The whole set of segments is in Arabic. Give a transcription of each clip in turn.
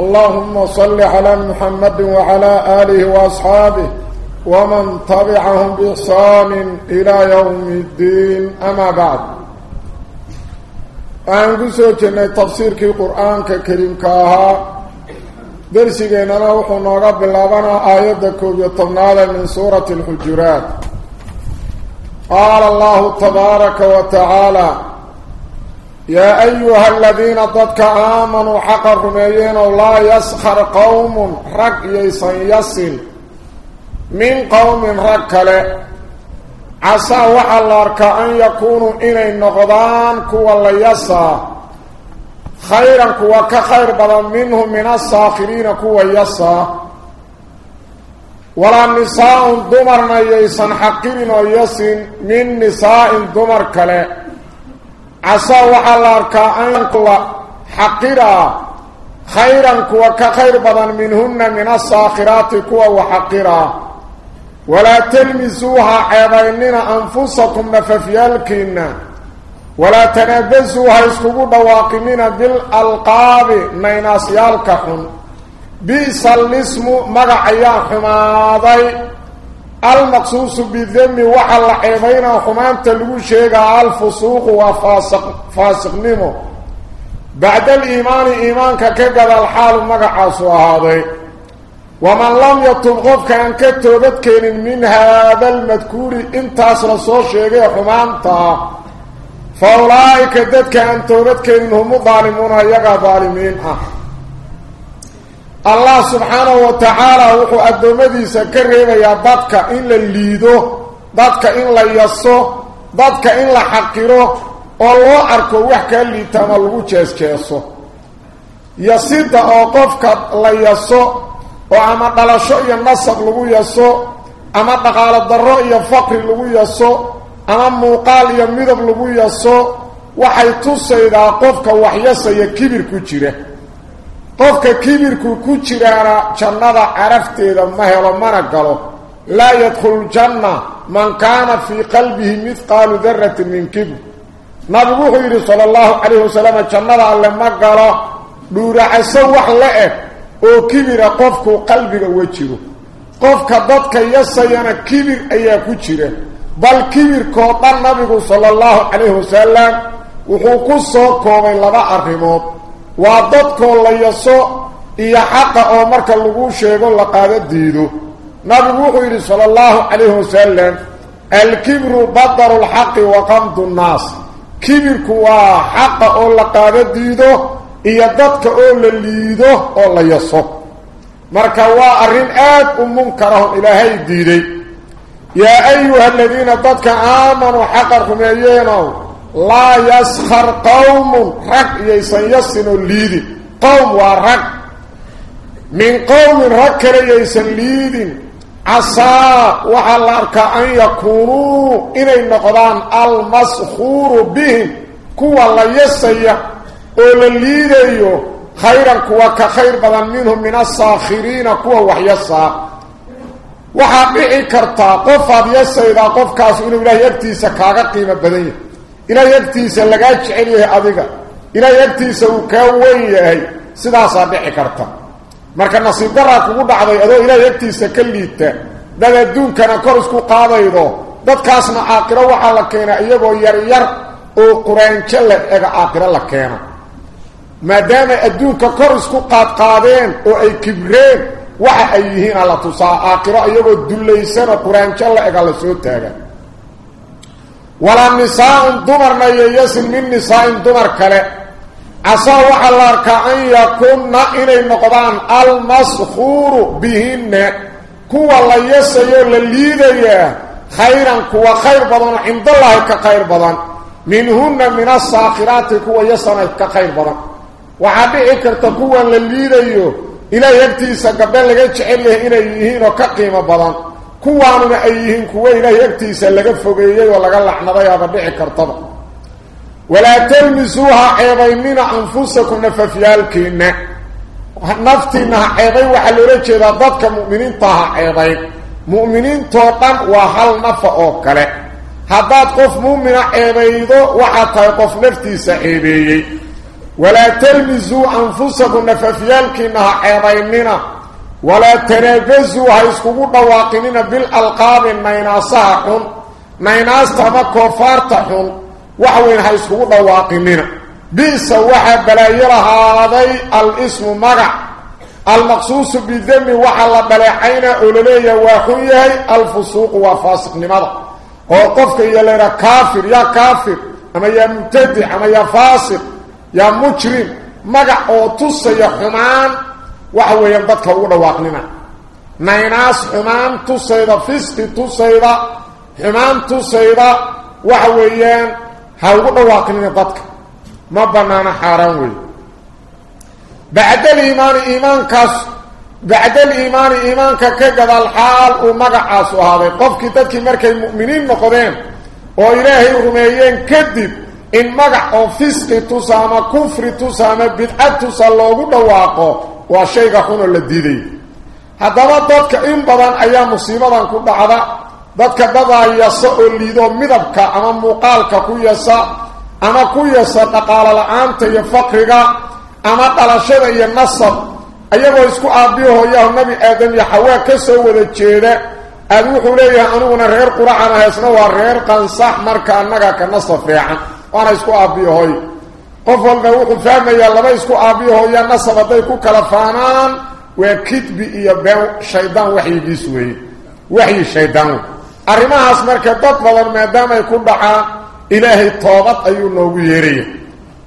اللهم صل على محمد وعلى آله وأصحابه ومن تبعهم بإحسان إلى يوم الدين. أما بعد أن قسوتنا تفسير في القرآن كريم كاها درسينا وحنا رب اللبنا آيات كوبية من سورة الحجرات. قال الله تبارك وتعالى يا أيها الذين ضدك آمنوا حق الرميين ولا يسخر قوم رق يسن يسن. من قوم رق له. عسى وعلارك أن يكونوا إلي النقضان كوا ليسا خيرا كوا كخير بدن منهم من الساخرين كوا يسا. ولا نساء دمرنا يسن حقين ويسن من نساء دمر كله عسى وحلارك أن كلا حقرا خيرا كوا كخير بدن منهن من الصاخرات كوا وحقرا ولا تلمسوها عيبيننا أنفسكم نففيالكين ولا تنبسوها اسكبوا دواقمين بالألقاب نيناسيالكحن بيس الاسم مقعيا حماضي. المقصوص بالذم وحل عيبين وحمان تلقو شيئا الفسوق وفاسق فاسق نمو بعد الإيمان إيمانك كقد الحال مقعص هذا ومن لم يطب غفك أن كتوبت كين من هذا المذكور انت أصل صور شيئا حمانتا فأولئك ددك أن توبت كين هم ظالمون يقى ظالمين. الله سبحانه وتعالى وحو أدومديسا كريبا ضدك إن لليدو ضدك إن ليسو ضدك إن لحقيرو والله أركو وحكا اللي تملغو جيس جيسو يسيد أوقفك ليسو وعما قلشو ينصب لغو يسو أما دقال الضرو يفقر لغو يسو أما موقال يمدب لغو يسو waxay tusaydaa qofka waxyasaya kibirku jira. Qofka kibirku ku jiraana jannada carafteeda ma helo mana galo laa yadkhulu janna man kaana fii qalbihi midqaalu daratin min kibr nabigu wuxuu yidhi sala allahu calayhi wasalam jannada alle ma galo dhuuracaso wax la eg oo kibira qofku qalbiga uga jiro qofka dadka yasayana kibir ayaa ku jira bal kibirkoo dhan nabigu sala allahu calayhi wasalam wuxuu ku soo koobay laba arrimood وددكو ليسو إيا حقا أمرك اللغو شيغو لقابة ديدو نبي إلي صلى الله عليه وسلم الكبر بدر الحق وقمت الناس كبركو حقا لقابة ديدو إيا ددك أول الليدو أول ليسو مركا وارين آد أمونكرهم إلهي ديدي يا أيها الذين ددك آمنوا حقا رميينو لا يسخر قوم حق يسن يسن الليد قوم ورق. من قوم ركر يسن الليد عصا وعلى أركاء يكونوا إلى النقضان المسخور به كوى الله يسن أول الليد خيرا كوى كخير بدن منهم من الساخرين. كوى وحي الساق وحا بيئي كرتا. قفا بيسا إذا قفكاس إنه لا يبتيس كاغا قيمة بدنيه ilaahay agtiisa lagaa jecel yahay adiga. Ilaahay agtiisa uu kaa weyn yahay sidaasaa dhici karta. Marka nasiib daraa kugu dhacday adoo ilaahay agtiisa ka liita dad adduunkana kor isku qaadaydo dadkaasna aakiro waxaa la keenaa iyagoo yaryar oo quraanjo la ega aakiro la keeno maadaama adduunka kor isku qaadqaadeen oo ay kibreen waxa ay yihiin alla tusaa aakiro iyagoo dullaysanoo quraanjo la ega la soo taaga ولا نساء دمر ما يسن من نساء دمر كلا عصا وحل أركعين يكون إني مقضان المصخور بهن. كو الله يسي للذي خيرا كو خير بضان عند الله كخير بضان منهن من الصاخرات كو يسن كخير بضان وعبئك ارتقوا للذي إلا يبتيس قبل لك إلا إني يهين وكقيم بضان kuwaanuna ay yihiin kuwo ilaahay agtiisa laga fogeeyey oo laga lacnaday aba dhici kartaba walaa talmisuuha ceebaynina anfusakum nafafyaalkiinna naftiinna ha ceebayn waxaa loola jeedaa dadka mu'miniinta ha ceebayn mu'miniintoo dhan waa hal nafa oo kale haddaad qof mu'mina ceebaydo waxaad tahay qof naftiisa ceebeeyey walaa talmisuu anfusakum nafafyaalkiinna ha ceebaynina ولا تنافسوا هيسكو دواقمنا بالألقاب ما يناصحكم ما ميناصحن ميناص تبا كفارتحن وحوين هيسكو دواقمنا بيس وحا بلايرا هذا الاسم مرع المقصوص بالذم وحلا بلاحين اولليا واخويه الفسوق وفاسق لماذا وقفك يا ليرا كافر يا كافر. أما يا مبتدع أما يا فاسق يا مجرم. مرع أو تسيا حمان. Ama magac oo waxa weeyaan dadka ugu dhawaaqnina naynaas xumaan tusayda fisqi tusayda xumaan tusayda waxa weeyaan ha ugu dhawaaqnina dadka ما بنانا حاران وي بعد الإيمان إيمان كاس بعد الإيمان إيمان كقد الحال ومقعاس وهذا قف كتابك مركي المؤمنين نقدين وإلهي رميين كذب إن مقع أو فسق تسامى كفر تسامى بدعة تسالوه دواقه وشيء خون الذي هذا ضدك إن بدن أيام مصيبة كل هذا ضدك دضا يسأل الليدو مدبك أمام مقالك كو يسأل ama ku yasa dhaqaalo la-aanta iyo faqriga ama dhalashada iyo nasab ayagoo isku aabbiyo hooyaho nabi aadam iyo xawaa ka soo wada jeeda aad wuxuu leeyahay aniguna reer quracana haysna waa reer qansax marka annaga ka nasab fiican waana isku aabbiyo hooy qof walba wuxuu fahmayaa laba isku aabbiyo hooya nasab hadday ku kala faanaan waa kidbi iyo been shaydaan waxyigiis weeye waxyi shaydaan wey arrimahaas marka dad badan maadaama ay ku dhacaan إلهي توبت أيو نوغو يريه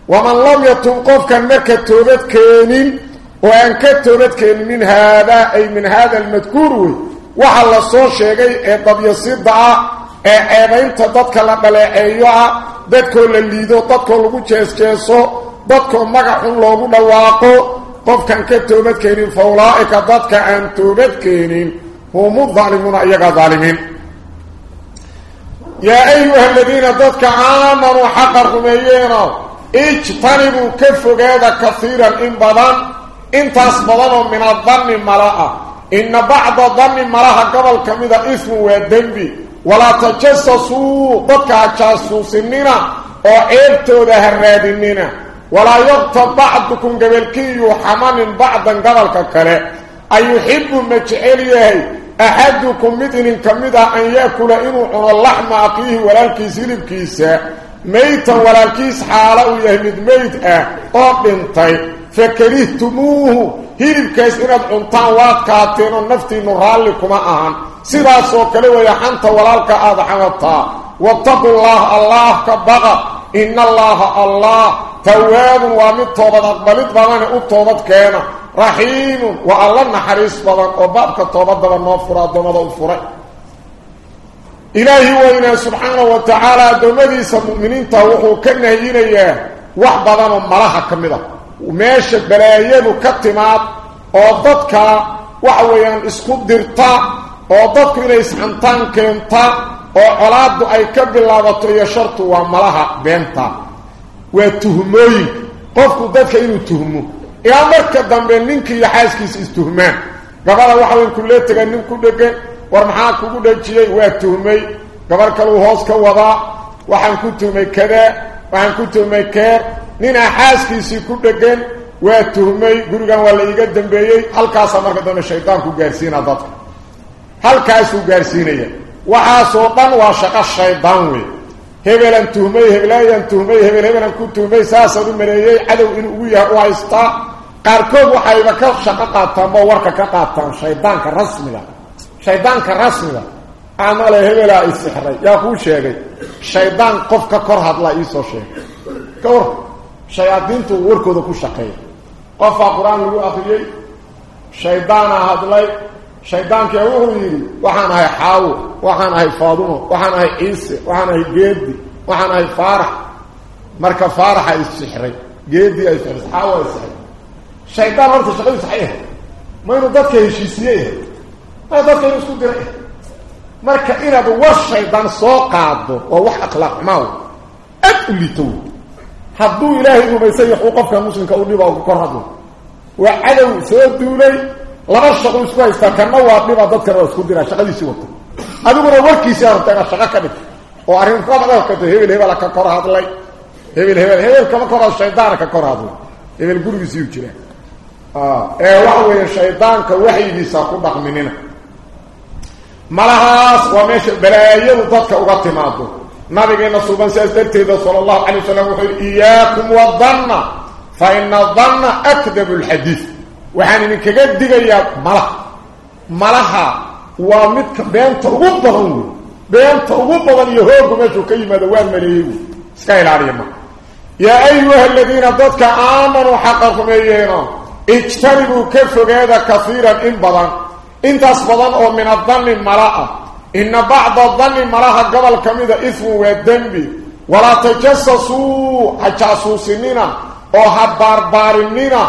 ومن لم يتم قفكا مركا توبت كينين وأن كتوبت كينين من هذا أي من هذا المذكور وحل الصور شيئي قد يصير دعا أبين تددك لقلع أيها ددكو لليدو ددكو لغو جيس جيسو ددكو مقعون لغو نواقو قفكا كتوبت كينين فولائك ددك أن توبت كينين هم الظالمون أيها ظالمين يا أيها الذين ضدك آمنوا حق الرميين اجتنبوا كفوا هذا كثيرا إن بضان إن تصبضانوا من الظن ملاء إن بعض الظن ملاء قبل كمذا إثم والدنب ولا تجسسوا ضدك جاسوسننا وعيبتوا ذا الرادننا ولا يغتب بعضكم قبل كي يحمن بعضا قبل ككله أي يحب مجعليه أحدكم مثل كمدا أن يأكل إنه اللحم أقيه ولا الكيس لبكيسة ميتا ولا الكيس حاله يهمد ميت أه. بنتي فكرهتموه هيرب كيس إناد عنطان واتكاتين النفتي نرال لكم أهان سيدا سوكلي ويحانت ولا الك آضحانتا واتقوا الله الله كبغى إن الله الله تواب ومن توبة أقبلت بغاني أطوبة كينا رحيم والله نحريص بدن وبابك التوبه دبا نو فرا دمدا فرا إلهي وإنا سبحانه وتعالى wax badan oo malaha kamida meesha balaayadu ka timaad oo dadka waxa weeyaan isku dirta oo dadku inay isxantaan keenta oo colaadu ay ka bilaabato iyo shartu waa malaha beenta waa tuhmooyin qofku dadka inuu tuhmo ilaa marka dambe ninkii iyo xaaskiisa istuhmaan gabadha waxa weyn kulee taga nin ku dhegan war maxaa kugu dhajiyey waa tuhmay gabar kaluu hoos ka wadaa waxaan ku tuhmay kadaa waxaan ku tuhmay keer ninaa xaaskiisii ku dhegan waa tuhmay gurigan waa la iiga dambeeyey halkaasaa marka dambe shaydaanku gaarsiinaa dadka halkaasuu gaarsiinaya waxaasoo dhan waa shaqo shaydaan wey hebelan tuhmay hebelayan tuhmay hebel hebelan ku tuhmay saasaad u maleeyey cadow inuu ugu yahay u haystaa qaarkood waxayba ka shaqo qaataan oo warka ka qaataan shaydaanka rasmiga shaydaanka rasmiga amale hebelaa isixray yaa kuu sheegay shaydaan qof ka kor hadlaa iisoo sheegay ka war shayaadiintu warkooda ku shaqeeya qofaa qur-aan lagu akriyey shaydaana hadlay faadumo waxaan ahay ciise waxaan ahay geedi waxaan ahay faarax marka faaraxa isixray geedii ay sixray xaawo ay sixray shaydaan horta shaqadiisu waxay ahayd ma inuu dadka heshiisiye ma dadka inuu isku diray marka inaad war shaydaan soo qaado waa wax akhlaaq xumaa aad u liito hadduu ilaahay rumaysan yahay qofka muslimka u dhiba ku kor hadlo waa cadow soo duulay laba shaqo isku haysta kana waa dhiba dadkana waa isku dira shaqadiisii wato adiguna warkiisii aad rabtaa shaqo ka dhig oo arrin rabada ka tahay hebel hebel ka kor hadlay hebel hebel hebel kama kor shaydaan ka kor hadlay hebel gurigiisii u jira ah ee waxa weeye shaydaanka waxyigiisa ku dhaqminina malahaas waa meesha balaayadu dadka uga timaado nabigeena suuban sidaas darteeda sala allahu calay wasalam wuxuu yidhi iyaakum wadanna fa ina danna akdabu lxadiid waxaan idinkaga digayaa malaha malaha waa midka beenta ugu badan wey beenta ugu badan iyo hoogu meeshuu ka yimaado waa maleeyey wey iska ilaaliya ma yaa ayuha aladiina dadka aamanuu xaqa rumeeyeeno ijtanibuu ka fogaada kaiiran in badan intaas badan oo min adanni mala ah ina bacda danni malaha gobol ka mida ismun waa dembi walaa tajasasuu ha jaasuusinina oo ha baarbaarinina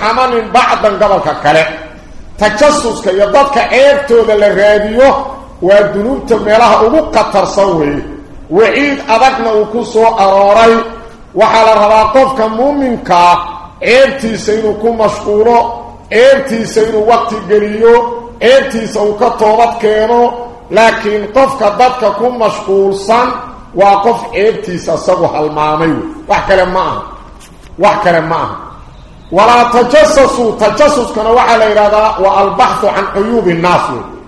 xamanin bacdan gobolka kale tajasuska iyo dadka ceebtooda la raadiyo waa dunuubta meelaha ugu khatarsan weeye waciid adagna uu ku soo arooray waxaa la rabaa qofka muuminkaa ceebtiisa inuu ku mashquulo ceebtiisa inuu waqti geliyo ceebtiisa uu ka toobad keeno laakiin qofka dadka ku mashquulsan وقف ايبتيس اصغو هالمامي وحكرا معه وحكرا معه ولا تجسسوا تجسس كان وحل ايرادا والبحث عن عيوب الناس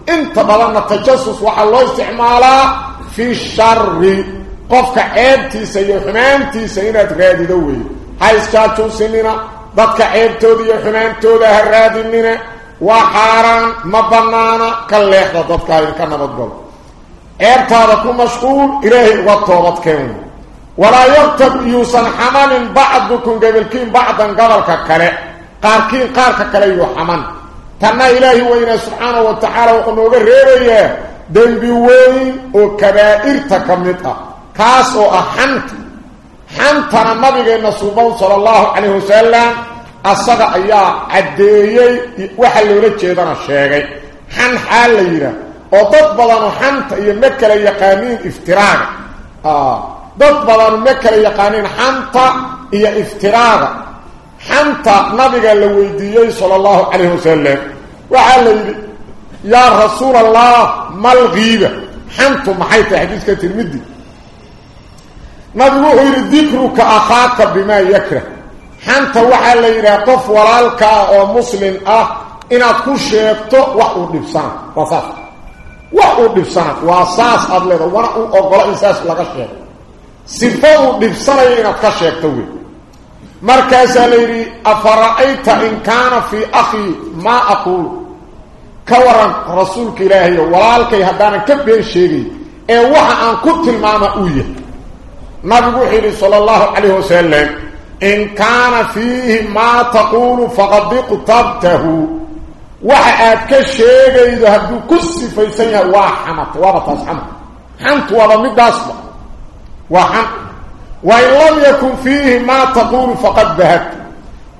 انت بلان تجسس وحلو استعمالا في الشر قف ايبتيس ايو حمانتيس اينا تغاد دوي هاي اسكاتو سننا بدك ايبتو دي حمانتو دي هراد مننا وحارا مبنانا كالليخ ده ضبك هاي كان مضبط اير طارق مشغول اليه وتوبت كان ولا يقتد يوسن حمان بعضكم قبلكم بعضا قبلك كره قاركين قارك كره يحمان تنى اله وين سبحانه وتعالى وانه ريبيه ذنبي وين وكبائر تكمت كاس احنت حنت النبي صلى الله عليه وسلم اصدق ايا عديه وحلوله جيدنا شيغي حن حاليره وضد بلانو حانتا إيا مكلا يقانين افتراغا ضد بلانو مكلا يقانين حانتا إيا افتراغا حانتا نبغا لويدييي صلى الله عليه وسلم وعلى يا رسول الله ملغيبا حانتا محيطة حديثة المدي نبغو هير ذكرك أخاك بما يكره حانتا وعلى يرقف ورالك أو مسلم أه إنا كل شيء يبتق وحو نفسان وصفت saas laga sheego sifo uu dhibsanayo inaad ka sheegto wey markaasaa la yidhi afara'ayta in kaana fii akhii maa aquulu ka waran rasuulka ilaahayo walaalkay haddaanan ka been sheegay ee waxa aan ku tilmaama uu yahay nabigu wuxuu yidhi sala allahu in kaana fiihi maa faqad وحاد كشيغي ذا هدو كسي فيسان يا وحمت وابتاس حمت حمت وابمد أصبع وحمت وإن لم يكن فيه ما تقول فقد بهت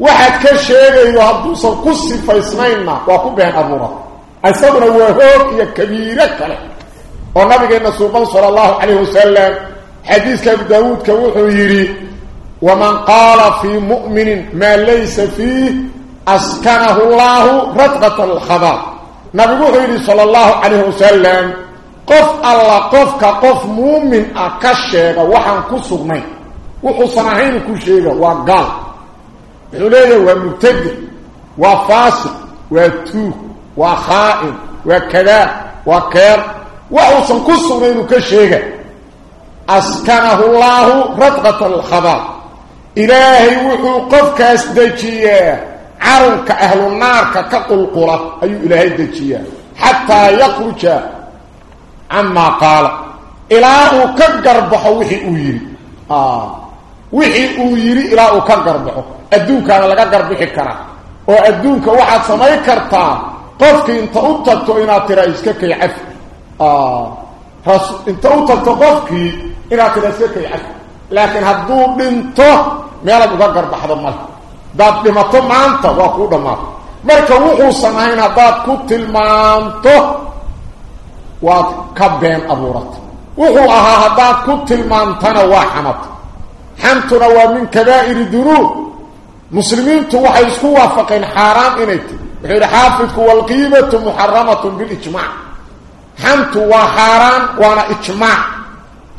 وحاد كشيغي ذا هدو سو كسي فيسان وقوم بها الأمورة أسابنا وهوك يا كبيرة ونبي قلنا سبحان صلى الله عليه وسلم حديث كاب داوود كوحو يري ومن قال في مؤمن ما ليس فيه أسكنه الله رفقة الخضار نبوه إلي صلى الله عليه وسلم قف الله قف كقف مؤمن أكشيغ وحن كسر كسرني وحصنعين كشيغ وقال. إليه ومتد وفاسق وتوه وخائن وكذا وكير. وحصن كسرين كشيغ. أسكنه الله رفقة الخضار إلهي وحو قف كاسدجيه عرنك أهل النار كقل أي إلهي دجية حتى يخرج عما قال. إله كقربح وحي أويري. آه. وحي أويري إله كقربح أدوك أنا لك قربح كرا. وأدوك واحد سميكر كرتا. قفك انت أطلت إنا ترأيسك كي عفو آه. انت أطلت قفك إنا ترأيسك كي عفو لكن هدو بنته ما يلقى قربح بحضر الملك باب لما تمانت وقود ما مركا وقو سمعين باب كتل مانت وكبين أبورت وقو أهاها باب كتل مانتنا وحمت حمتنا ومن كبائر دروب مسلمين تو حيث وافقين حرام إنيت غير حافظك والقيمة محرمة بالإجماع حمت وحرام وأنا إجماع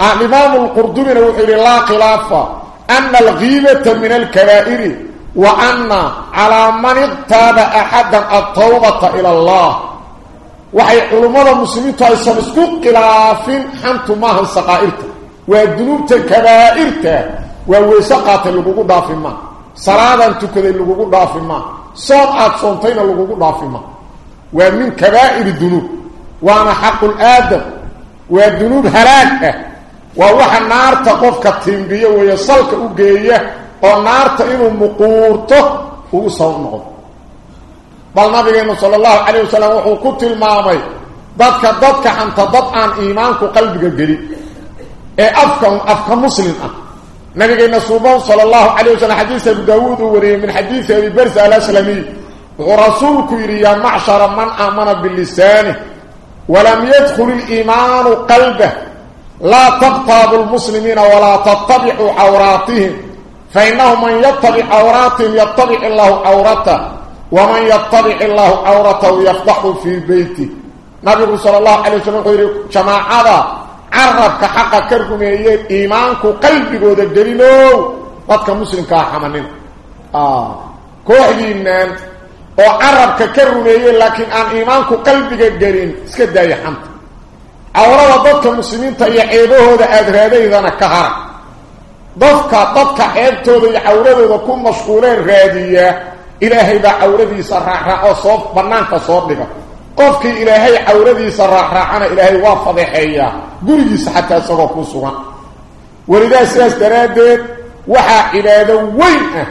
الإمام القردون وحير الله خلافة أن الغيبة من الكبائر وأن على من اغتاب أحدا التوبة إلى الله وحي علماء المسلمين تأيسان اسكو قلافين حنتو ماهن سقائرته ودنوبت كبائرته وويسقات اللقوق دافين ما صلاة تكذي اللقوق دافين ما صمعة صمتين اللقوق دافين ما ومن كبائر الذنوب وانا حق الآدم والذنوب هلاكه ووحا النار تقفك التنبيه ويصلك أجيه ونارت إنه مقورته وصول نغض بل نبينا صلى الله عليه وسلم وقلت المامي ضدك ضدك أنت ضد عن إيمانك وقلبك قريب اي أفكا أفكا مسلم نبينا صوبان صلى الله عليه وسلم حديث أبو داود وريم من حديث أبي برس الأسلمي ورسولك يريا معشر من آمن باللسان ولم يدخل الإيمان قلبه لا تقطاب المسلمين ولا تطبع عوراتهم فإنه من يتبع عوراتهم يتبع الله عورته ومن يتبع الله عورته يفضح في بيته. نبي صلى الله عليه وسلم يقول جماعة عربك حقا كركم إيمانك قلبك ودقلينو قدك مسلم كاحمنين آه oo carabka ka rumeeyey laakiin aan iimaanku qalbiga gelin iska daaya xanta cawrada dadka muslimiinta iyo ceebahooda aada raadaydana ka hara ضفك ضفك حيبتو دي عورده دي كون مشغولين غادية إلهي با عورده سرح رأى صوف بنانك صوف لك قفك إلهي عورده سرح رأى إلهي وافضي حيا قولي جيس حتى صغفو سوان ولذا سياس درادت وحا إلهي دا وين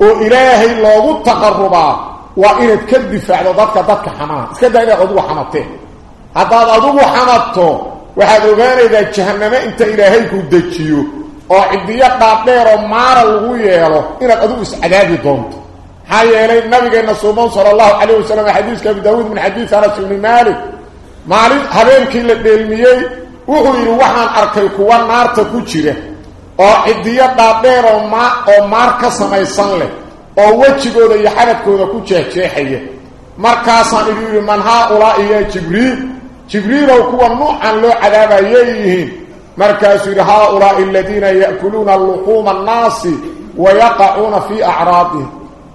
و إلهي الله التقربا وإن تكدف على ضفك ضفك حمان اسكد دا إلهي عضو حمدته حتى عضو حمدته وحا دوغاني دا جهنم انت إلهي كودتشيو oo cidiyo dhaadheer oo maara lagu yeelo inaad adigu iscadaabi doonto. Maxaa yeelay nabigeenna suuban sala allahu calayh wasalam xadiiska abi daawuud min xadiis anas ibni maalik maalin habeenkii la dheelmiyey wuxuu yidhi waxaan arkay kuwa naarta ku jira oo cidiyo dhaadheer oo maa oo maar ka samaysan leh oo wejigooda iyo xabadkooda ku jeexjeexaya. Markaasaan idhi yidhi man haa-ulaa'i yaa jibriil jibriilow kuwa nuucan loo cadaabayay yihiin مركز هؤلاء الذين يأكلون اللقوم الناس ويقعون في أعراضه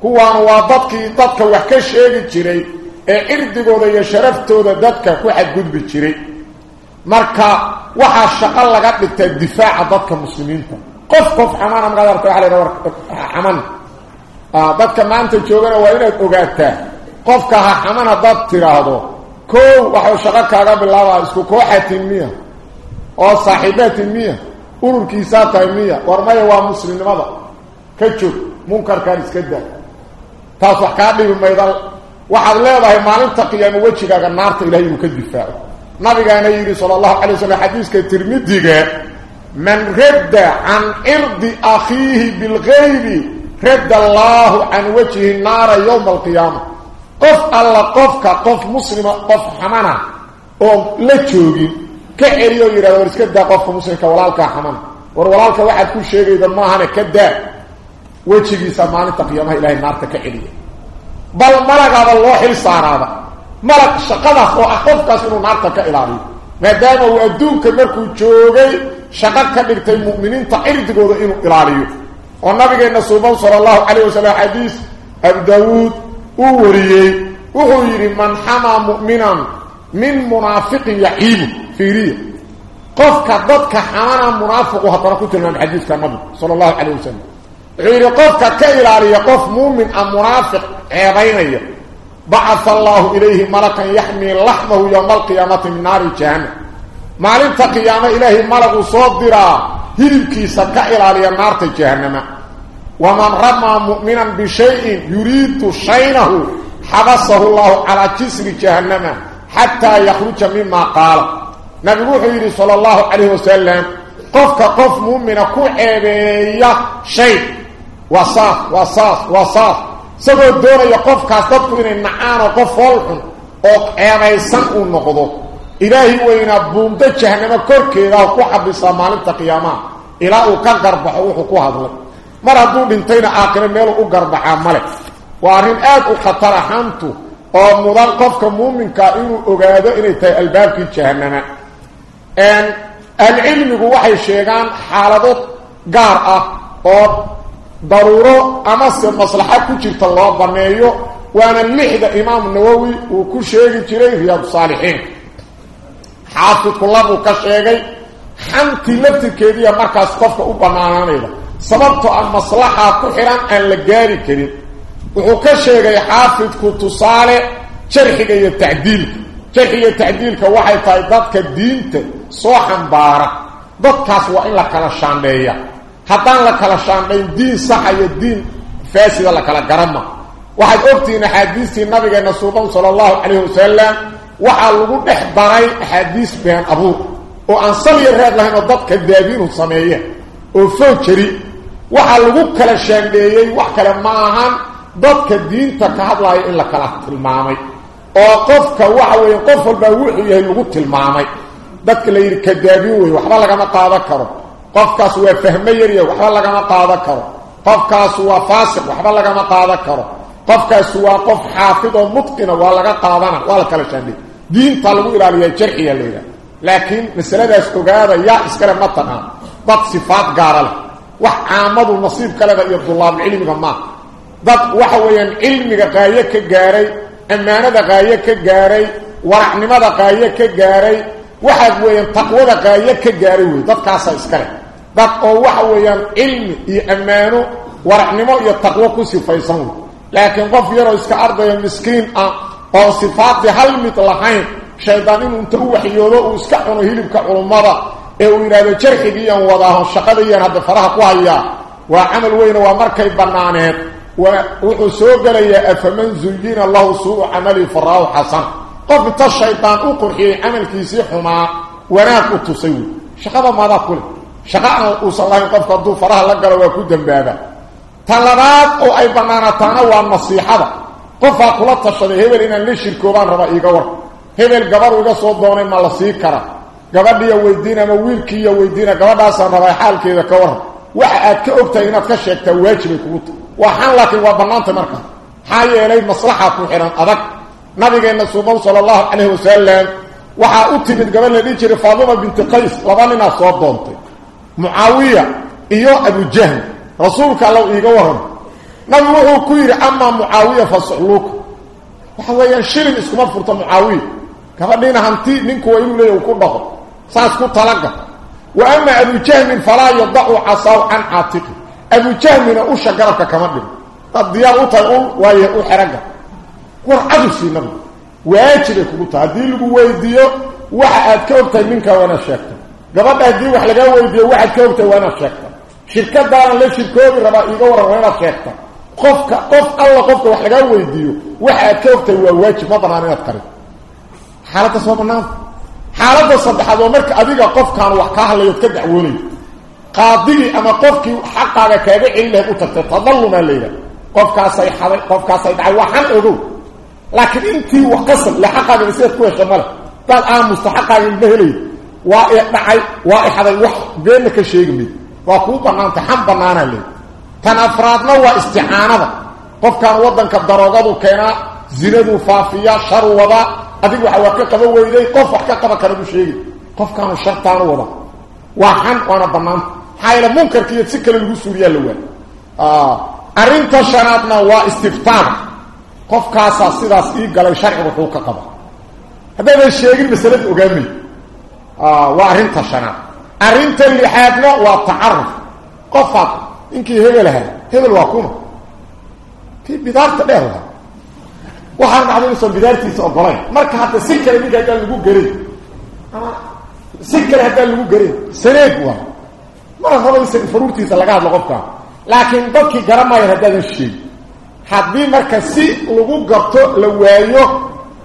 كوان أن وضبك يضبك وحكش إيه جري إردقوا ذي شرفتوا ذاتك كوحد قد بجري مركا وحا الشقال لغات للتدفاع ضدك المسلمين قف قف حمان أم غادرتوا على دورك حمان آه، ضدك ما أنت تشوغنا وإنه تقاتا قف كها حمان ضد تراهدو. كو وحو الشقال كاغاب الله وعزكو كوحة تنمية أو صاحبات النيه اورك يساتا النيه ورمي وا مسلم ما كجو منكر كان اسكدا تاسو حكادي بميدل وحد لهداي مالنت قيام وجهك نارت إلى يوم كدفاع نبي كان يري صلى الله عليه وسلم حديث كترمذي من رد عن ارض اخيه بالغيب رد الله عن وجهه النار يوم القيامه قف الله قفك قف مسلم قف حمانا أو لا توجي كعليو يرا ورسك دا قف مشرك ولالكا حمان ور ولالكا واحد كو شيغي دا ما هنا كدا وجهي سمان تقيما إلى النار تكعليه بل ملك هذا الله الصارابا ملك شقد اخو اخو كسر النار تكعلاني ما دام هو ادوك مركو جوغي شقد كدغت المؤمنين تعرض غو انه قلاليو والنبي جينا صوبو صلى الله عليه وسلم حديث ابي داود ووريه وهو يري من حمى مؤمنا من منافق يحيبه فيري قف كضدك حمارا مرافق وهطرك تلمن الحديث كان صلى الله عليه وسلم. غير قف كتير على يقف مؤمن أم مرافق عبيني بعث الله إليه ملكا يحمي لحظه يوم القيامة من نار جهنم ما لنت قيامة إليه ملك صدر هلوكي سكائر على نار جهنم ومن رمى مؤمنا بشيء يريد شينه حبسه الله على جسر جهنم حتى يخرج مما قال. Sala allahu calayhi wasalam qofka qof muumina ku ceebeeya shay وصاف وصاف وصاف سبو دون يقف كاستطو إن النعان وقف فولح وقياميسان ونقضو إلهي وإن بومد جهنم كوركي إذا وكوحب بصامال التقيامان إلا وكان وحكو هذا مرضو بنتين آقنا ميلو قربحا ملك وارين آد وخطر حانتو oo mudan qofka muuminka inuu ogaado inay tahay albaabkii jahannama. ان العلم هو حي شيغان حالات غار آه أو ضروره امس مصلحه كثير طلاب بنيو وأنا لحد امام النووي وكل شيغي جري في الصالحين حافظ طلاب وكشيغي حمتي نفسك يا مركز قفك وبنانيده سببته ان مصلحه كثيرا ان لغاري كريم وهو كشيغي حافظ كتصاله شرحي التعديل شرحي التعديل كواحد في ضبط الدين تلك. Soo xambaara dadkaas waa in la kala shaandheeya haddaan la kala shaandhayn diin saxa iyo diin faasida la kala garama waxaad ogtihiin axaadiistii nabigeena suuban sala allahu calayhi wasalam waxaa lagu dhex daray axaadiis been abuur oo aan saliya reed lahayn oo dadka daabiinu sameeya oo foojari waxaa lagu kala shaandheeyey wax kale ma ahan dadka diinta ka hadlaya in la kala tilmaamay oo qofka waxa weeye qof walba wuxuu yahay lagu tilmaamay dadka la yiri kadaabin way waxba lagama qaadan karo qofkaas waa fahmo yariya waxba lagama qaadan karo qofkaas waa faasiq waxba lagama qaadan karo qofkaas waa qof xaafid oo mutqina waa laga qaadana waa la kala shaandhay diinta lagu ilaaliyaa jarxiya leeyahay laakiin masaladaas ogaada yaa iskale ma taqaan dad sifaad gaara leh wax caamadu nasiib kaleda iyo dulaab cilmiga maaha dad waxa weeyaan cilmiga qaayo ka gaaray ammaanada qaayo ka gaaray waracnimada qaayo ka gaaray waxaad weeyaan taqwada qaayo ka gaaray wey dadkaasa iskale dad oo waxa weeyaan cilmi iyo ammaano waracnimo iyo taqwo ku sifaysan laakiin qof yaroo iska ardaya miskiin ah oo sifaadii hal mid lahayn shaydaan inuu inta u waxyoodo uu iska cuno hilibka culummada ee uu yidhaahdo jarxigiiyan wadaaho shaqadaiyan hadda faraha ku hayaa waa camal weyne waa markay bannaaneed wuxuu soo gelayaa afaman zuyina lahu suu camali faraahu xasan qof inta shaydaan u qurxiyey camalkiisii xumaa wanaag u tusay wey shaqada maadaa kule shaqa aan uusan lahayn qofka hadduu faraha la galo waa ku dambaaba ta labaad oo ay bannaanataana waa nasiixada qofaa kula tashaday hebel inaan la shirkoobaan raba iiga war hebel gabar iga soo doonay ma la sii kara gabadhiiya weydiin ama wiilkiiya weydiina gabadhaasaan rabaa xaalkeeda ka waran waxa aad ka ogtahay inaad ka sheegtaa waajibay kugu tahay waxaan laakiin waa bannaantay marka maxaa yeelay maslaxa ku xihan adag gabadh la dhihi jiray faaduma binti qays laba ninaa soo doontay mucaawiya iyo abujahl rasuulka allow iiga waran nabigu wuxuu ku yidhi amaa mucaawiya fa suxluuka waxa weeyaan shilin iskuma furta mucaawiya gabadhiina hanti ninku waa inuu leeya u ku dhaqo saas ku talaga wa ama abujahmin falaa yadacu casaaw can caatiqi abujahmina usha garabka kama dhigo dad diyaar u tahay ul waaye u xeraga وحدو سي نبا واجب لك تعديل ويديو واحد كوبت منك وأنا شكت قبا بعدي واحد لقا ويديو واحد كوبت وأنا شكت شركات دار لا شكوبي ربا يغوا وأنا شكت قفك قف الله قفك واحد لقا ويديو واحد كوبت واجب مضمان يقتر حاله صوبنا حاله صدح ابو مرك قف كان واخ كان ليت كدعوني قاضي اما قفك حقك كاغي عين له قتل تضل ما ليله قفك صيحه قفك صيحه وحن اذو laakiin intii wax qasab le xaqaaga sidaad ku hesha male daad aamusta xaqaaga ilma helayo waa i dhacay waa i xaday wax beenna ka sheegi mayd waa kuu bannaantay xam bannaanaa leey. Tan afraadna waa isticaanada. Qofkaan waddanka daroogadu keenaa zinaduu faafiya sharu wadaa adigu waxa waa ka qaba weyday qof wax ka qaba kara buu sheegi qofkaanu shartaanu wada. Waa xan waana bannaanta si kale lagu suuriyaa la waa arrinta shanaadna waa istiftaar قف كاسا سيداس اي غلو شرع و هو هذا الشيء ما شيغي مسلد اوغامي آه وارنت شنا ارنت اللي حادنا وتعرف قف انك هيلها هيل واكون في بدارت بهلها وحنا عاملين صوب بدارتي سو غلين مركه حتى سكر اللي قال لي غري اما سكر هدا اللي غري سريق و ما هو سن فروتي لكن دوكي غرام ما يهدا الشيء حدين مركزي لغو قبطو لوايو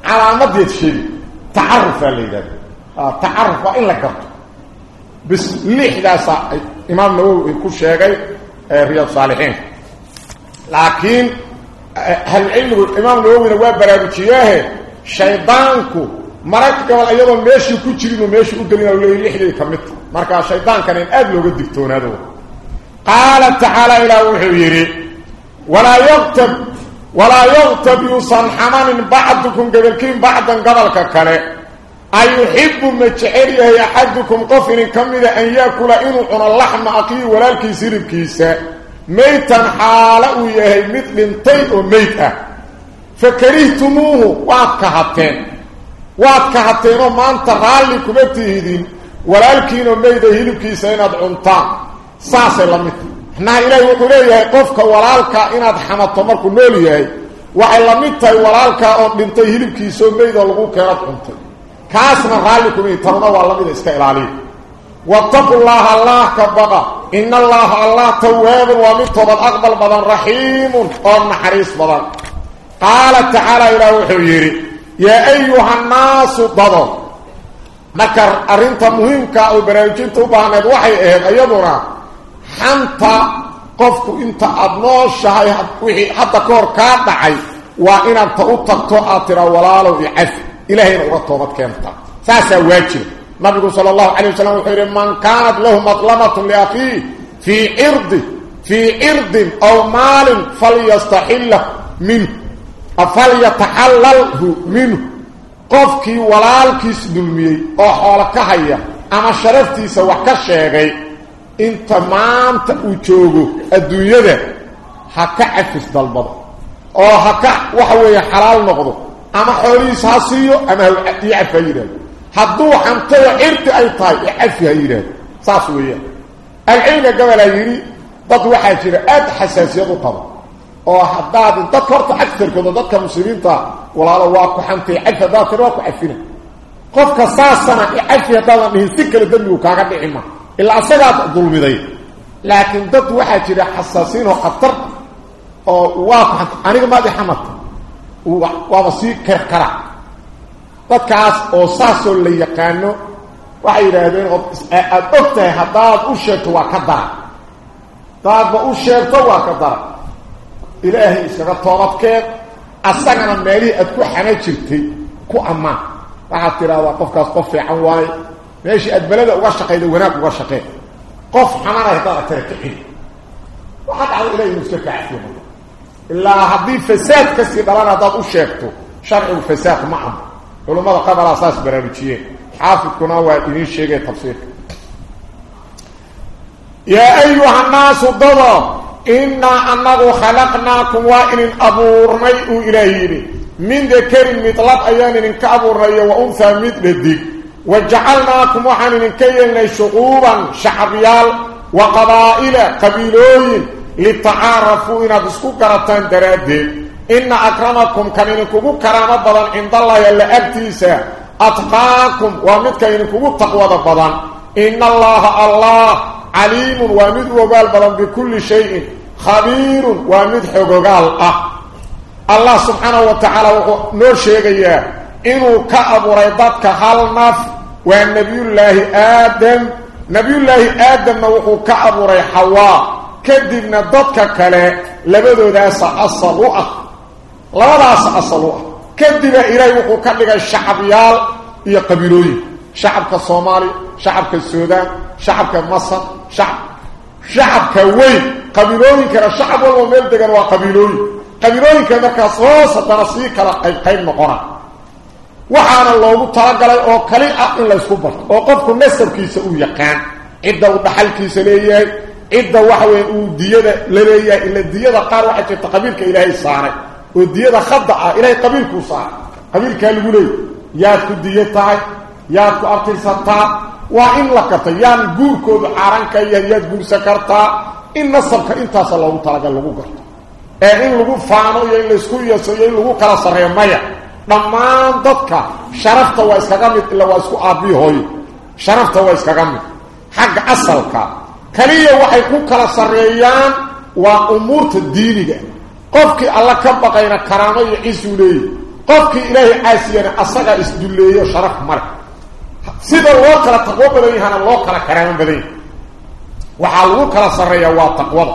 على مدية الشيء تعرف عليه تعرف إلا قبطو بس ليه داسا إمام نوو يكون الله رياض صالحين لكن هل علم الإمام نوو ينواب برابطياه شيطانكو مركزك والأيضا ماشي يكون شريب وماشي يقولين أولي ليه ليه كمت مركز شيطان كان ينقاد لغو الدكتون هذا قال تعالى إلى روحي ويريه ولا يغتب ولا يغتب يوسن حمان بعضكم قبلكم بعضا قبلك كلا أي يحب مجعري أي أحدكم قفل كم إذا أن يأكل إنه اللحم أقيه ولا الكيسير بكيسة ميتا حالأ يهي مثل طيب انتيء ميتا فكرهتموه. وعدك حتين وعدك حتين وما أنت غالي كمتهدين ولا الكينو ميتا هلو كيسين أدعون طعم ساسي لمتين ما إلهي يقول إليه قفك ورالك إن هذا حمد طمرك نوليه وإن لم يتعي ورالك من تهيلب كيسو ميدا لغوك يرد كاسم غالكم إطرنا وعلم إذا إسكال عليه واتقوا الله الله كبغا إن الله الله تواب ومطبا أقبل بدا رحيم ومن حريص بدا قال تعالى إلهي حبيري يا أيها الناس بدا مكر أرنت مهمك أو براجنت بانا بوحي إهد أيضنا xanta qofku inta aada nooshahay wixii hadda ka hor kaa dhacay waa inaad ta u tagto aad tiraa walaalow iyo cafi ilaahayna uga toobad keenta. Saasaa waajiba nabigu sala allahu calay wasalam wuxuu yidhi man kaanat lahu madlamatun liakhiih fii cirdi fii cirdin aw maalin falyastaxilla minhu falyataxallalhu minhu. Qofkii walaalkiis dulmiyey oo xoolo ka haya ama sharaftiisa wax ka sheegay ان تمام تبو جوجو الدنيه حكا عفس دلبض أو حكا وحوي حلال نقض اما خولي ساسيو اما الحقي عفيد حدو حمت وعرت اي طاي عفيد ساسويه العين قبل يري بط واحد جرى اد حساسيه طب أو حداد تفرت أكثر كذا دك مسلمين تا ولا لا واك حمت عفا ذاكر واك عفينه قف قصاصنا عفيد الله من سكر دمي وكاغه ku xantay aniga maadi xamata waaba sii karkara dadkaas oo saasoo la yaqaano waxay yidhaahdeen aada og tahay haddaad u sheegto waa ka dara hadaadba u sheegto waa ka dara ilaahay iskaga toobadkeen asagana meelihii aad ku xana jirtay ku ammaan waxaad tidhahdaa qofkaas qof fiican waaye ماشي ادبلده أو شقيده وناك أو شقيده قف حمره ترتحي وحد عاود الي مسكع فيه إلا حبيب فساد كسي بلانا ضاق وشيخته شرع وفساد معهم. ولو ماذا لقى على أساس برامجيه حافظ كنا وادي شيخه تفسير. يا أيها الناس ضلوا إنا انغ خلقناكم وإن ابور ميء الهي من ذكر مطلب أيام ان كابور ري وأنثى مثل ذكر وجعلناكم وحن من كيلنا شعوبا شعبيال وقبائل قبيلوين لتعارفوا إنا بسكو قرطان درابي إنا أكرمكم كمينكو كرامة بضان عند الله يلا أبتيسا أتقاكم ومتكينكو تقوى بضان إن الله الله عليم ومد وقال بضان بكل شيء خبير ومد حقوقال. أه. الله سبحانه وتعالى نور شيء إنو كأبو ريضاتك هل ونبي الله آدم نبي الله آدم وهو كعبر حواء كذب نضدك كله لبدو داس أصلوء لا داس أصلوء كذب إليه وهو كذب الشعب يال يقبلوه شعب كالصومالي شعب كالسودان شعب كالمصر شعب شعب كوي قبلوه كان الشعب والمميل دقن وقبلوه قبلوه كذب كصوصة ترسيك لقيقين مقرأ waxaana loogu talagalay oo kali ah in laysku barto oo qofku nasabkiisa uu yaqaan cidda uu dhaxalkiisa leeyahay cidda waxa weeye uu diyada la leeyahay ila diyada qaar waxay jirta qabiilka ilaahay saaray oo diyada khadda ah ilaahay qabiilkuu saaray qabiilkaa lagu leeyay yaad ku diyo tahay yaad ku abtirsataa waa in la karta yaan guurkoodu xaaraan ka yahay yaad guursan kartaa in nasabka intaasa loogu talagal lagu garto ee in lagu faano iyo in laysku yeso iyo in lagu kala sarreeyo maya dhammaan dadka sharafta waa iskaga mid ila waa isku aabbii hooyo sharafta waa iskaga mid xagga asalka kaliya waxay ku kala sarreeyaan waa umuurta diiniga qofkii alla ka baqayna karaamo iyo cisuu leeyahy qofkii ilaahay caasiyana asagaa isdulleeyo sharaf male sida loo kala taqwo badan yahana loo kala karaamo badan yahay waxaa lagu kala sarreeyaa waa taqwada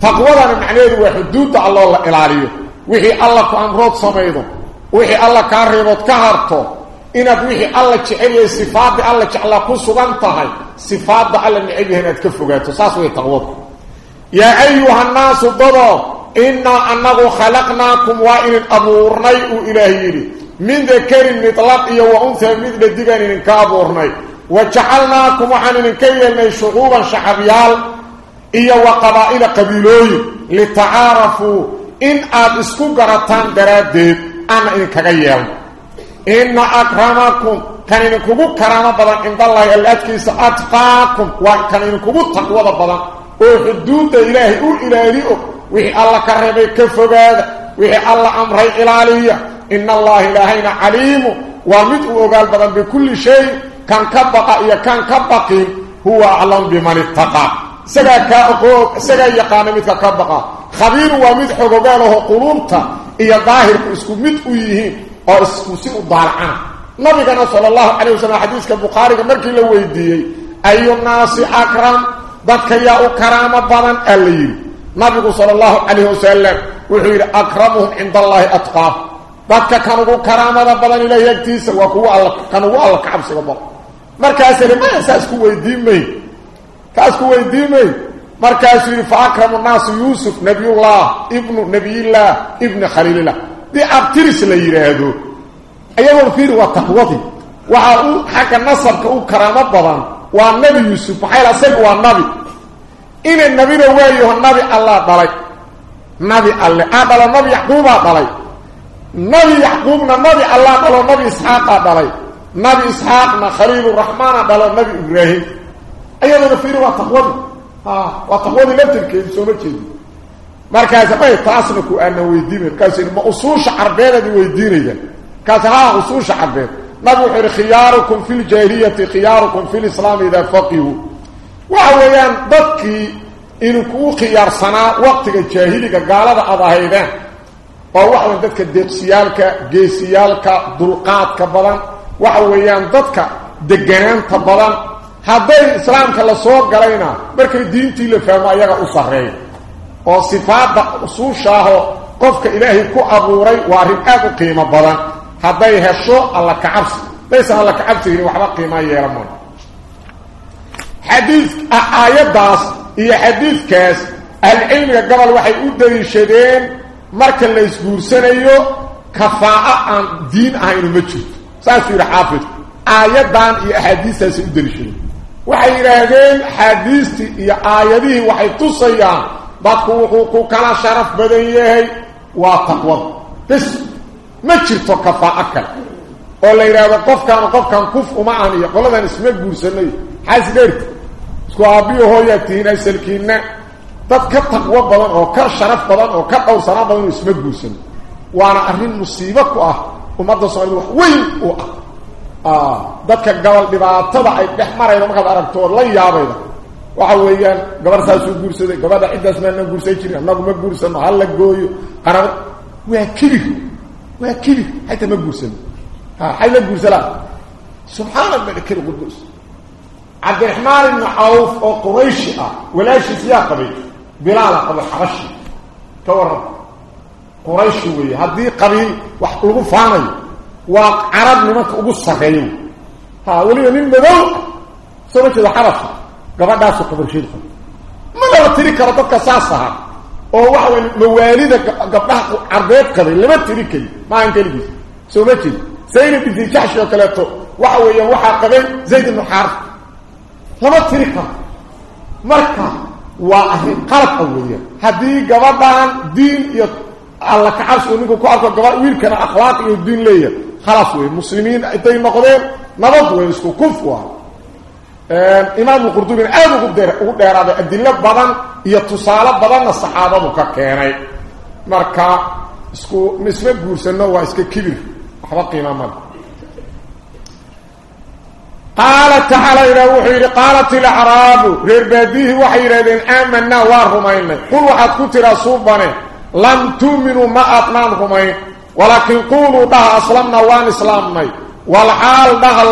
taqwadana macnaheedu waa xuduudda alloo la ilaaliyo wixii alla ku amrood samaydo sugan tahay sifaadda alla necab yahay inaad ka fogaato saas way taqwadu yaa ayuha nnaasu dado innaa annagu khalaqnaakum waa inin abuurnay uu ilaah yidhi min dakarin midlaq iyo wa unha mid dhadigaan idinka abuurnay wa jacalnaakum waxaan idinka yeelnay shucuuban shacabyaal iyo wa qabaa'ila qabiilooyin litacaarafuu in aad isku garataan daraaddeed أنا إن كغيّم إن أكرمكم. كان إن كبو كرامة بضان عند الله الأكيس أتفاكم وكان إن كبو تقوى بضان وحدود إلهي. أو إلهي. وهي الله كرمي كفو بادا وهي الله أمره الي إن الله إلهينا عليم. ومدعو أقال بضان بكل شيء. كان كبقى إيا كان كبقين هو أعلم بمن اتقى. سيقى يقان مثل خبير ومدحو قبانه قلوبته iyo daahirku isku mid u yihiin oo isku si u daalacana nabigana sala allahu calay wasalam xadiiska bukhaariga markii la weydiiyey ayu naasi akram dadka yaa u karaamo badan aa la yidhi nabigu sala allahu calayh wasalam wuxuu yidhi akramuhum cinda allaahi atqaah dadka kan ugu karaamada badan ilaahi agtiisa waa kuwa all kan ugu alla ka cabsiga badan markaasiri maya saas ku weydiin may kaas ku weydiin may markaasuu yidhi fa akramu nnaasi yuusuf nabiyullah ibnu nabiyillah ibni khaliilillah dii abtiris la yidhaahdo ayagoon fiiri waa taqwadii waxaa u xagga nasabka u karaamo badan waa nabi yuusuf maxaa yal asaga waa nabi inay nabina waayaho nabi allaa dhalay nabi alle aa dhalo nabi yacquubaa dhalay nabi yacquubna nabi allaa dhalo nabi isxaaqaa dhalay nabi isxaaqna khaliiluraxmaana dhalo nabi ibraahim ayadoona fiiri waa taqwadii آه وتقول لم تركي سومتي مركز ما يتعصبك انه ويديني. كاس المؤصوش عربيه دي ويديني. كاس ها اصوش عربيه ما بحر خياركم في الجاهلية خياركم في الإسلام إذا فقهوا. وعويان يعني أن انكو خيار صنا وقت الجاهلية قالها اضاهيده أو واحد من ذلك الديقسيالك جيسيالك دلقاتك بلا واحد يعني من ذلك الدقان تبلا hadday islaamka la soo galayna markay diintii la fahmo ayaga u sarreeya oo sifaadda usuushaahoo qofka ilaahay ku abuuray waa arrin aad u qiimo badan hadday hesho alla kacabsi daysan alla kacabsigiin waxba qiimaa yeela maayo xadiid aayaddaas iyo xadiidkaas ahlucilmiga gobol waxay u daliishadeen marka la isguursanayo kafaaco aan diin ahaynu ma jirto saasuu yidhi xaafidku aayaddan iyo axaadiistaasay u daliishadeen waxay yidhaahdeen axaadiistii iyo aayadihii waxay tusayaan dadku wuxuu ku kala sharaf badan yahay waa taqwada bes ma jirto kafaaco kale oo la yidhaahdo qofkaan qofkan kuf uma aan iyo qoladan isma guursanay xaasdheerti isku aabbiyo hooyaad tihiin asalkiinna dad ka taqwo badan oo ka sharaf badan oo ka dhowrsanaa badan oo isma guursano waana arrin musiibo ku ah ummadda soomaalida wax weyn u ah dadka gobol dhibaatada ay dhex marayda markaad aragto la yaabayda waxa weeyaan gabar saasuu guursaday gabadha ciddaas maana guursan jirin annagu ma guursano ha la gooyo qaraba waa kibir waa kibir xataa ma guursano ha xay la guursanaa subxaana maliki lqudus cabdiraxmaan ibnu cawf oo qurayshi ah walaashiis yaa qabay bilaala qabo xabashi ka waran qurayshi weeye haddii qabiil wax lagu faanayo waa carab nimanka ugu sarreeyo. Ha weliba nin madow. Soo ma jeedo xabasha gabadhaasu qabarsheed qaba ma laba tiri karo dadka saas ahaa oo waxa way mawaalida gabdhaha carbeed qabay lama tiri kari maahan keligiis. Soo ma jeedo. Zaynab binti jaxshi oo kaleeto waxa weeyaan waxaa qabay zayd ibnu xaarif. Lama tiri karo. Marka waa arrin qalad ah weeyaan. Haddii gabadhan diin iyo alla kacabsi uu ninku ku arko gaba wiilkana akhlaaq iyo diin leeyahay wey isku kuf waa imaam qurdubina aada ugu dheer ugu dheeraaday adilo badan iyo tusaale badanna saxaabadu ka keenay marka isku isma guursano waa iska kibir waxba qiima male قال تعالى وحيد قالت الأعراب غير باديه وحي رادين آمنا وارهمين قل وحد كتر صوبنا لم تؤمنوا ما أطنان همين ولكن قولوا ده أسلمنا وان إسلامنا. والحال ده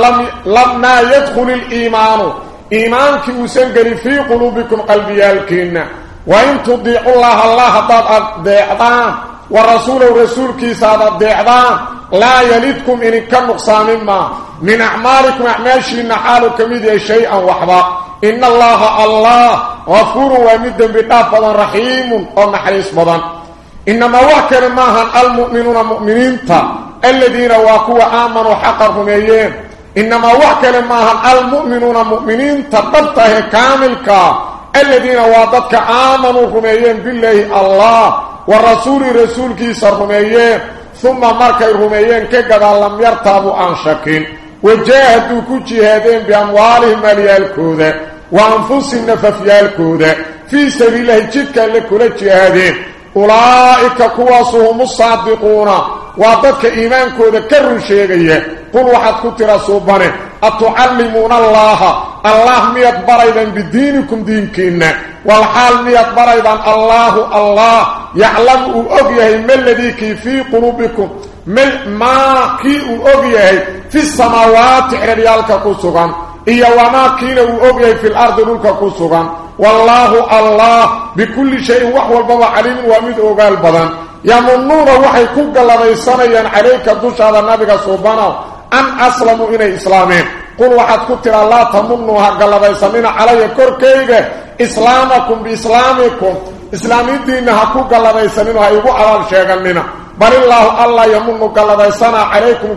لم يدخل الإيمان. إيمانك وسنقل في قلوبكم قلبيالكين وإن تضيعوا الله الله ضد الضيعان ورسوله رسول كيسا الضيعان لا يلدكم إن كان نقصان ما. من أعمالكم أعماشي حالو كميدي شيئا وحبا. إن الله الله غفور ومد بطافة رحيم. ومحريس بضان إنما وكر ماها المؤمنون مؤمنين الذين واقوا آمنوا حقا رميين إنما وكر ماها المؤمنون مؤمنين تطبطه كاملك الذين وادتك آمنوا رميين بالله الله والرسول رسول كيسا رميين ثم مركي رميين كقد لم يرتابوا عن شكين وجاهدوا كجهادين بأموالهم مليالكوذة وأنفسهم نففيالكوذة. في سبيل الله جدك لكل جهادين. أولئك كواسهم الصادقون. وضدك إيمانكو ذكروا شيئا. قل واحد كتر صوبانه أتعلمون الله. الله ميت بريدا بدينكم دينكين. والحال ميت بريدا الله. الله يعلم أغيه ما الذي في قلوبكم. ما كي أغيه في السماوات عريالك كسوغان. إيا وما كينا أغيه في الأرض نلك كسوغان. والله الله بكل شيء وحو البابا عليم ومد أغال بدن. يمنون وحي كوغا لبيسانيا عليك دوش هذا النبي صوبانا أن أسلموا إلى إسلامين قل واحد كتر الله تمنوا هكا لبيسانين علي كوركيغ إسلامكم بإسلامكم. إسلامي الدين هكوغا لبيسانين هايقو على الشيغانين بل الله الله يمن قلبيسانا عليكم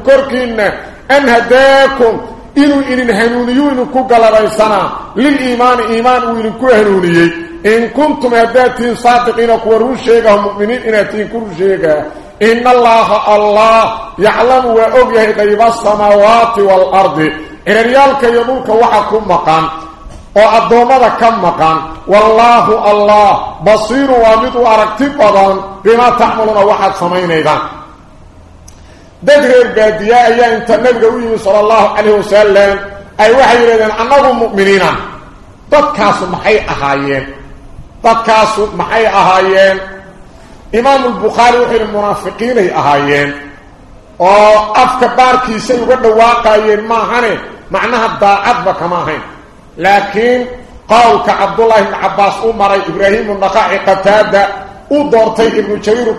أن هداكم. إنو إن هنونيو إنو كقلبيسانا للإيمان إيمان وإنو كهنونيي إن كنتم هداتين صادقين كورو شيئا مؤمنين إن هداتين كورو شيئا إن الله الله يعلم وأبيه غيب السماوات والأرض. إن ريالك يدوك وحكم مقام وأدومة كم مقام والله الله بصير وامد بضان بما تعملون واحد سمين البادية أيها انت النبي صلى الله عليه وسلم. أي وحي يريدين أنهم مؤمنين. تدكاسوا محي أهايين. تدكاسوا محي أهايين. إمام البخاري وحي المنافقين أهايين. وأفكبار كيسي وقد واقعين ما هني. معناها الضاعت بكما هين لكن قولك عبد الله بن عباس أمر إبراهيم النقاعي قتادة. ودورتي ابن جرير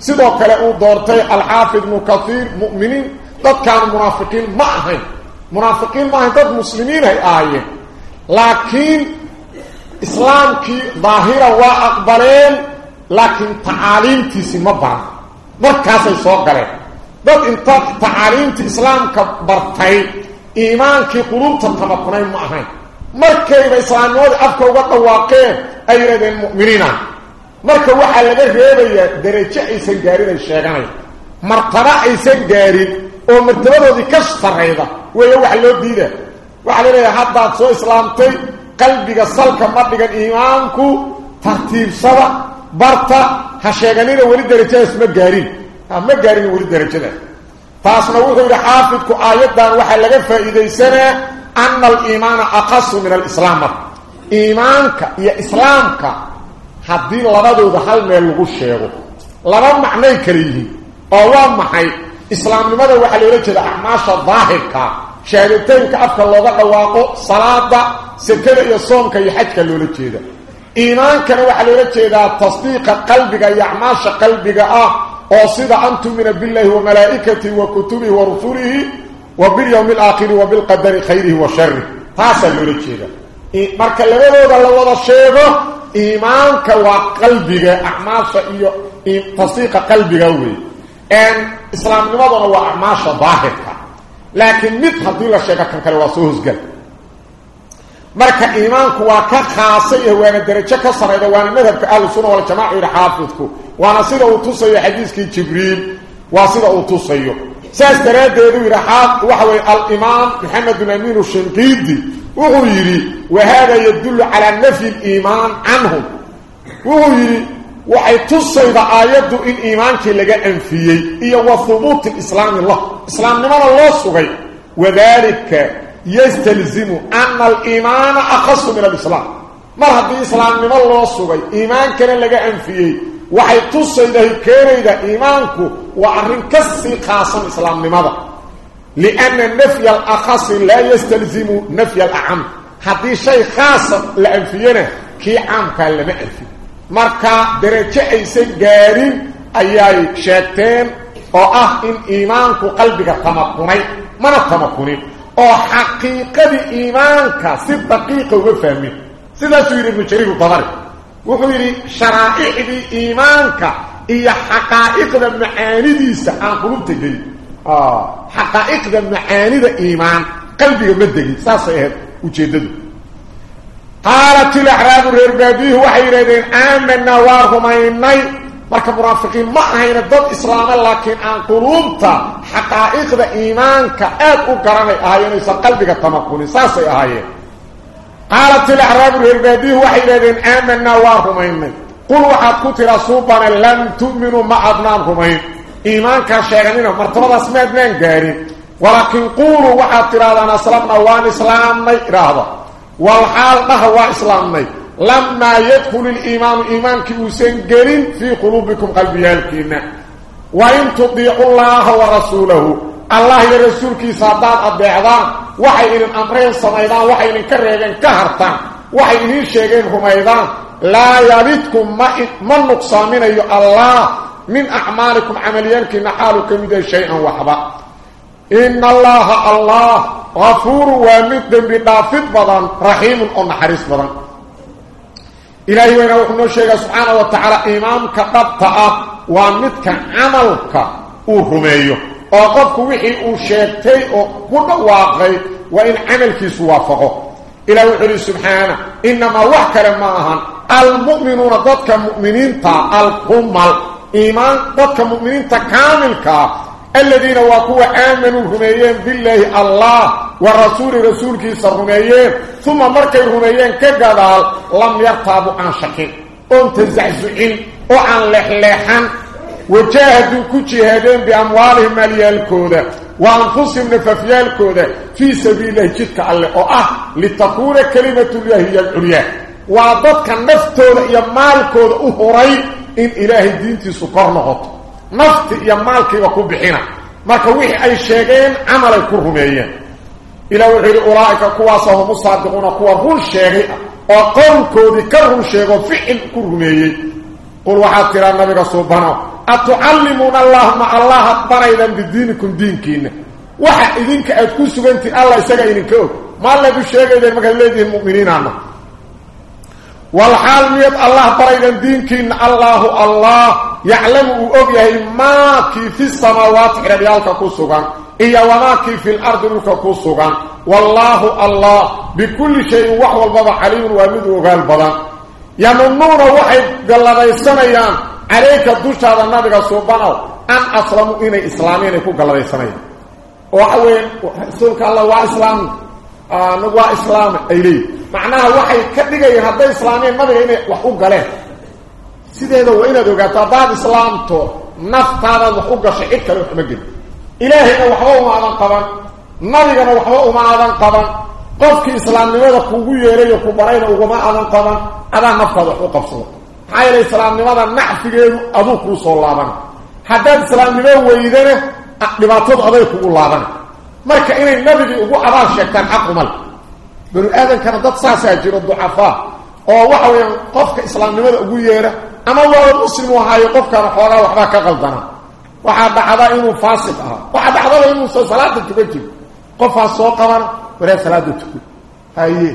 سيدو كلا دورتي الحافظ ابن كثير مؤمنين ضد كانوا منافقين معهم منافقين معهم ضد مسلمين هي آية لكن إسلام كي ظاهرة وأقبلين لكن تعاليم تيسي مبعا مركز يسوق لك ضد انت تعاليم إسلام كبرتي إيمانك قلوب تتمكنين معهم markayba islaamnimada afka uga dhawaaqeen ay yidhahdeen mu'miniina. Marka waxaa laga reebayaa darajo aysan gaarin ay sheeganaya martaba aysan gaarin oo martabadoodii ka sarrayda weeye waxa loo diida waxaa la leeyahay haddaad soo islaamtay qalbiga salka ma iimaanku tartiibsada barta ha sheeganina weli darajadaas ma gaarin ma gaarin weli darajadaas taasna wuxuu yidhi xaafidku aayaddan waxaa laga faa'iidaysanaa أن الإيمان أقص من الإسلام إيمانك يا إسلامك حدين لبدو دخل من الغشيغ لبا معنى كريه أو محي إسلام لماذا وحل يرجد أعماش الظاهرك شهادتين كأفك الله قواقو صلاة سكرة يصومك يحجك اللولجيدة إيمانك وحل يرجد تصديق قلبك يعماش قلبك آه وصيد أنتم من بالله وملائكته وكتبه ورسوله وباليوم الآخر وبالقدر خيره وشره تاسا لولجيدا marka labadooda la wada sheego waa acmaasha daahirka laakiin mid haddii la sheego kan kale waa soo hosgal marka iimaanku waa ka khaasay ee waana darajo ka sarayda waana madhabka ahlu sunna wal jamaaca yidhi xaafidku waana sida uu tusayo xadiiskii jibriil waa sida uu tusayo ساس دراديدو يرحاب وحوي الإمام محمد بن أمين الشنقيدي وهذا يدل على نفي الإيمان عنهم. وهو يري وحي تصيد آيات إن إيمانك لغا أنفيي إيا وثبوت الإسلام الله. إسلام نمان الله سغي وذلك يستلزم أن الإيمان أخص من الإسلام. مرحب الإسلام نمان الله سغي إيمانك waxay tusaydahay keenayda iimaanku waa arrin ka sii khaasan islaamnimada لأن النفي الأخص لا يستلزم نفي الأعم. هذا شيء خاص لأنفينا كي عام كان لما أنفي مركا درجة إيسان قارين أيها الشاتين وأه إن إيمانك قلبك تمكني من التمكني وحقيقة كا سيد دقيقة وفهمي. سيدة سيد ابن شريف الضغري وقولي شرائع بإيمانك. إيا حقائق المعاني ديسة عن قلوب تجريب آه. حقائق المعاني ده إيمان. قلبي ما دغي ساس اهد وجيدد. قالت الاحراب الربابي وحيرين امننا وهم اينئ مركب رافقين ما هين ضد اسلام لكن آن قرومت حقائق ده إيمان كاد وكرم اهين ساس قلبك تمكن ساس اهين قالت الاحراب آمن وحيرين امننا وهم اينئ قل وحدكو ترسوبنا لن تؤمنوا مع ابنانكم اينئ إيمانك شاغلين مرتبط اسمات لين قارين ولكن قولوا واحد تراد أن أسلامنا وان إسلامي رهضة والحال نهوى إسلامي لما يدخل الإيمان إيمانك يسين قارين في قلوبكم قلبي هالكين وإن تضيع الله ورسوله الله يرسولك صادات أبيعظام وحي إلى الأمرين صميدان وحي إلى كرهجين كهرتا وحي إلى الشيخين هميدان لا يريدكم من نقصامين أيها الله من أعمالكم عملينك نحالك من شيئا وحبا. إن الله الله غفور ومد بضافت بضان رحيم ونحرس بضان. إلهي يقول الشيخ سبحانه وتعالى إمام كتبت ومد عملك ورميه وقفك وحي وشيكتي وقل واقعي وإن عملك سوافقه. إلهي ونحن سبحانه إنما وحكرا معهن المؤمنون ضدك المؤمنين تا القمال iimaan dadka mu'miniinta kaamilkaa الذين وقوا آمنوا رميين بالله الله ورسول رسولك سرميين. ثم مركي رميين كقدال لم يرتابوا عن شكين أنت زعزعين وعن لحلحان وجاهدوا كجهادين بأموالهم ماليالكودة وأنفسهم نففيالكودة في سبيل الله جدك الله لتكون كلمة الله هي العليا. وضدك يا مالكود أهري إن إلهي دينتي سكر نغط sheegeen camalay ku rumeeyeen ilaa wuxuu yidhi ulaa'ika kuwaasa hum usaadiquuna kuwa run sheegay ah oo qowlkoodii ka run sheego ficil ku rumeeyey qul waxaad tiraa nabiga suubano atucallimuuna allahuma allaha baraydan bidiinikum diinkiina waxa idinka aad ku sugantihin allah isaga idinka og maalaad u sheegaydeen markaad leedihiin mu'miniinaana والحال ميد الله بريدا دينكين الله الله يعلم أغيه ما كي في السماوات ربيالك كسوغان إيا وما كي في الأرض لك كسوغان والله الله بكل شيء وحو البابا حليم ومد وغال بضان يمنون وحي قال الله السنيان عليك الدوش هذا النبي سبحانه أن أسلموا إني إسلامين يكون قال الله السنيان وحوين سلك الله وإسلام آه نقوى إسلام إليه. Islaameen nabiga inay wax u galeen sideeda waa inaad ogaato haddaad islaamto naftaadaad wax u gashay cid kale waxma gelin ilaahayna waxba uma aadan qaban nabigana waxba uma aadan qaban qofkii islaamnimada kugu yeerayo ku barayna uguma aadan qaban adaa naftaada wax u qabsado maxaa yeele islaamnimada nacfigeedu aduu kuu soo laabana haddaad islaamnimo weydana dhibaatadu aday kugu laabana marka inay nabigii ugu abaal sheegtaan xaqumale aadankana dad saasaa jiro ducafaa oo waxa weeyaan qofka islaamnimada ugu yeera ama waa muslim ahaayo qofkana xoogaa waxbaa ka qaldana waxaa dhacda inuu faasiq ahaa waxaa dhacdaba inuusan salaada tukan jirin qofaa soo qabana waraa salaada tukan haye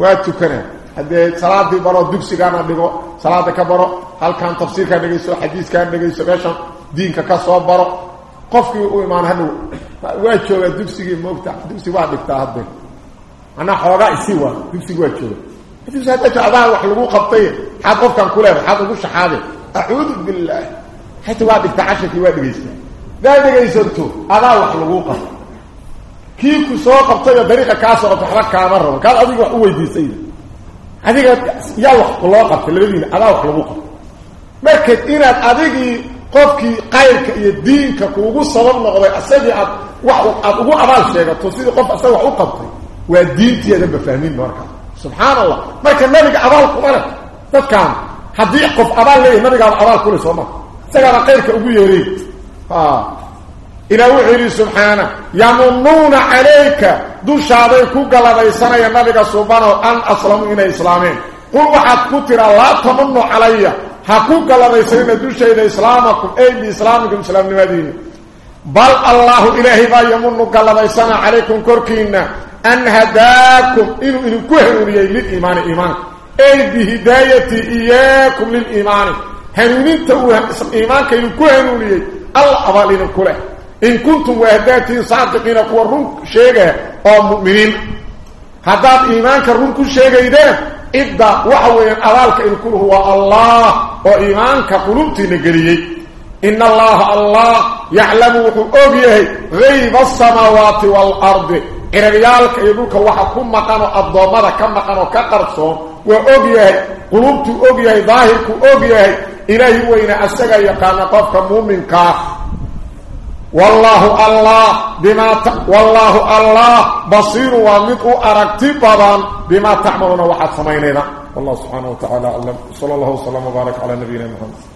waa tukana haddee salaadii baro dugsigaana dhigo salaada ka baro halkan tafsiirkaa dhegayso xadiiskaan dhegayso meeshan diinka ka soo baro qofkii u imaan hadhow waa joogaa dugsigii moogta dugsi waa dhigtaa hadda أنا حوغا إسيوا دبسي واجوه دبسي هذا جعبها وحلقوا قبطية حاد قفكان كله حاد قفش حاده أعوذ بالله. حتى وادك تعشى في وادك إسيوا ذلك يسنتو هذا وحلقوا قبط كيكو سوى قبطية طريقة كاسة وتحرك كامرة. قال أذيك وحوه دي سيدة أذيك يا وحق الله قبط الذين هذا وحلقوا قبط مركز qofkii qayrka iyo diinka kuugu sabab noqday asagii aad wax aad ugu abaal sheegato sidii qof asaga wax u qabtay ودينتي أنا بفهمين بركه سبحان الله ما كان نبي أبال قره فكان حد يقف أبال لي نبي أبال كل سوما سغر خيرك أو يري ها إلى وحي سبحانه. يمنون عليك. دو شابه كو غلبي يا نبي سبحانه. أن اسلم إلى إسلامين. قل وحد كثر لا تمن علي. حقو غلبي سنه دو شيد إسلامكم. أي إسلامكم سلام نبي بل الله إلهي با يمنك الله بيسانا عليكم كوركينا أن هداكم إنو إنو كهنوني للإيمان إيمان. أي بهداية إياكم للإيمان. هنونين تقول إيمانك إنو كهنوني الله أبالين كله إن كنتم وهداتين صادقين قوارون شيئا أو مؤمنين. هدات إيمانك رونكو شيئا إذا إذا وحوين أبالك إن كله هو الله وإيمانك قلوبتي نقريي إن الله الله يعلم أبيه غيب السماوات والأرض. إرغيالك يقولك وحكم مقانو الضوامة كم مقانو كقرصون وأبيه قلوبتي أبيه ظاهرك أبيه إلهي وإن أسجى يقان قفك مؤمنك والله الله بما ت... والله الله بصير ومد ارتبا بما تعملون وحد سميننا والله سبحانه وتعالى اعلم صلى الله وسلم وبارك على نبينا محمد